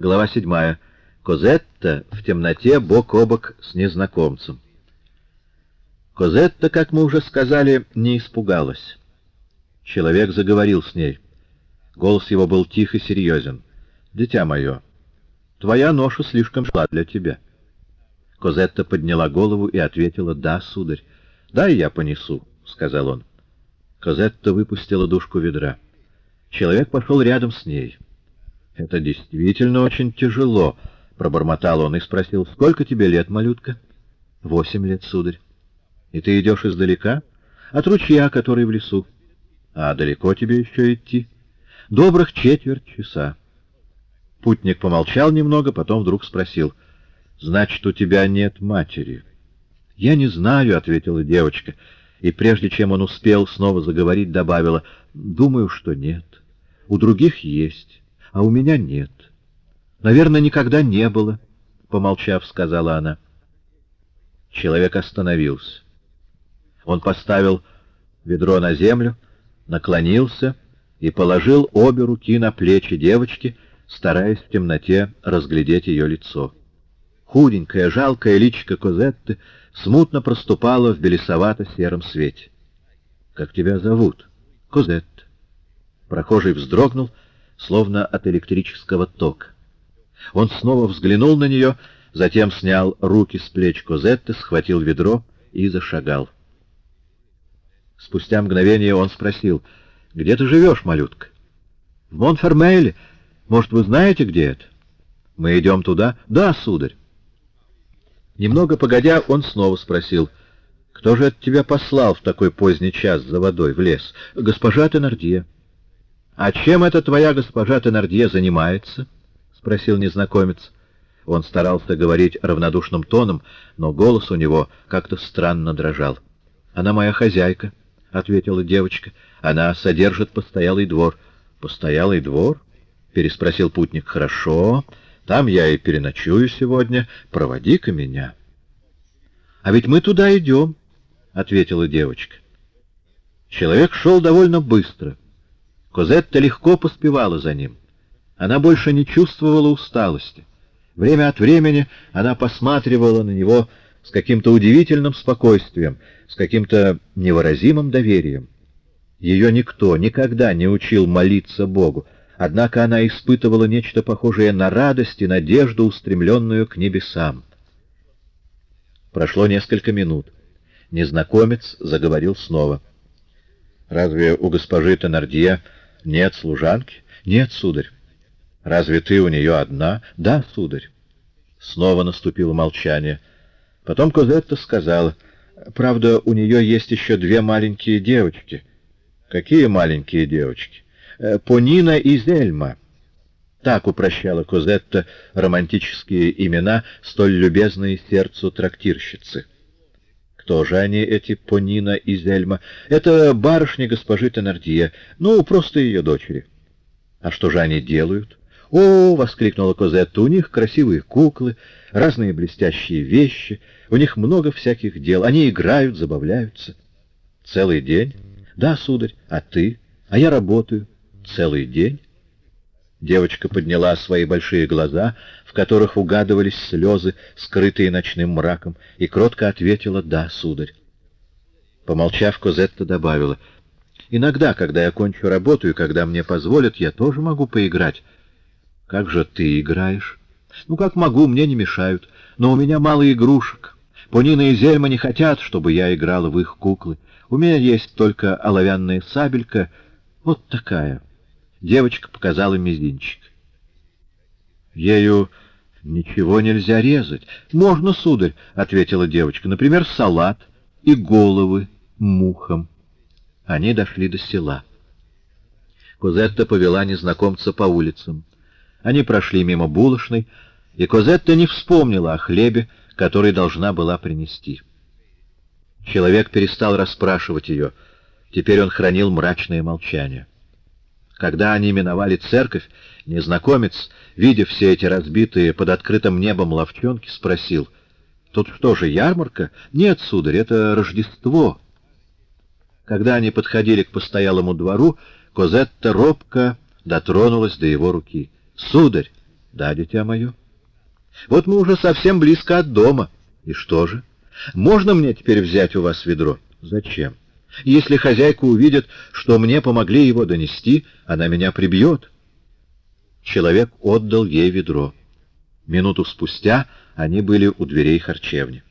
Глава седьмая. Козетта в темноте бок о бок с незнакомцем. Козетта, как мы уже сказали, не испугалась. Человек заговорил с ней. Голос его был тих и серьезен. «Дитя мое, твоя ноша слишком шла для тебя». Козетта подняла голову и ответила «Да, сударь». «Дай я понесу», — сказал он. Козетта выпустила душку ведра. Человек пошел рядом с ней. «Это действительно очень тяжело», — пробормотал он и спросил, «Сколько тебе лет, малютка?» «Восемь лет, сударь». «И ты идешь издалека?» «От ручья, который в лесу». «А далеко тебе еще идти?» «Добрых четверть часа». Путник помолчал немного, потом вдруг спросил, «Значит, у тебя нет матери?» «Я не знаю», — ответила девочка, и прежде чем он успел снова заговорить, добавила, «Думаю, что нет. У других есть» а у меня нет. Наверное, никогда не было, — помолчав, сказала она. Человек остановился. Он поставил ведро на землю, наклонился и положил обе руки на плечи девочки, стараясь в темноте разглядеть ее лицо. Худенькое, жалкое личико Козетты смутно проступало в белесовато-сером свете. — Как тебя зовут? — Козетта. Прохожий вздрогнул словно от электрического тока. Он снова взглянул на нее, затем снял руки с плеч Козетты, схватил ведро и зашагал. Спустя мгновение он спросил, «Где ты живешь, малютка?» «В Монфермейле. Может, вы знаете, где это?» «Мы идем туда?» «Да, сударь». Немного погодя, он снова спросил, «Кто же это тебя послал в такой поздний час за водой в лес?» «Госпожа Теннердье». «А чем эта твоя госпожа Теннердье занимается?» — спросил незнакомец. Он старался говорить равнодушным тоном, но голос у него как-то странно дрожал. «Она моя хозяйка», — ответила девочка. «Она содержит постоялый двор». «Постоялый двор?» — переспросил путник. «Хорошо. Там я и переночую сегодня. Проводи-ка меня». «А ведь мы туда идем», — ответила девочка. Человек шел довольно быстро. Козетта легко поспевала за ним. Она больше не чувствовала усталости. Время от времени она посматривала на него с каким-то удивительным спокойствием, с каким-то невыразимым доверием. Ее никто никогда не учил молиться Богу, однако она испытывала нечто похожее на радость и надежду, устремленную к небесам. Прошло несколько минут. Незнакомец заговорил снова. «Разве у госпожи Теннердье нет служанки? Нет, сударь. Разве ты у нее одна? Да, сударь. Снова наступило молчание. Потом Козетта сказала, правда, у нее есть еще две маленькие девочки. Какие маленькие девочки? «Э, Понина и Зельма. Так упрощала Козетта романтические имена, столь любезные сердцу трактирщицы. Кто же они, эти Понина и Зельма? Это барышни госпожи Теннердье, ну, просто ее дочери. А что же они делают? «О!» — воскликнула Козетта. «У них красивые куклы, разные блестящие вещи, у них много всяких дел. Они играют, забавляются». «Целый день?» «Да, сударь. А ты?» «А я работаю». «Целый день?» Девочка подняла свои большие глаза, в которых угадывались слезы, скрытые ночным мраком, и кротко ответила «Да, сударь». Помолчав, Козетта добавила «Иногда, когда я кончу работу и когда мне позволят, я тоже могу поиграть». «Как же ты играешь?» «Ну, как могу, мне не мешают, но у меня мало игрушек. Понина и Зельма не хотят, чтобы я играла в их куклы. У меня есть только оловянная сабелька, вот такая». Девочка показала мизинчик. Ею ничего нельзя резать. Можно, сударь, — ответила девочка. Например, салат и головы мухам. Они дошли до села. Козетта повела незнакомца по улицам. Они прошли мимо булочной, и Козетта не вспомнила о хлебе, который должна была принести. Человек перестал расспрашивать ее. Теперь он хранил мрачное молчание. Когда они миновали церковь, незнакомец, видя все эти разбитые под открытым небом ловчонки, спросил, «Тут что же, ярмарка?» «Нет, сударь, это Рождество». Когда они подходили к постоялому двору, Козетта робко дотронулась до его руки. «Сударь!» Да, дитя мое. Вот мы уже совсем близко от дома. И что же? Можно мне теперь взять у вас ведро? Зачем? Если хозяйка увидит, что мне помогли его донести, она меня прибьет. Человек отдал ей ведро. Минуту спустя они были у дверей харчевни.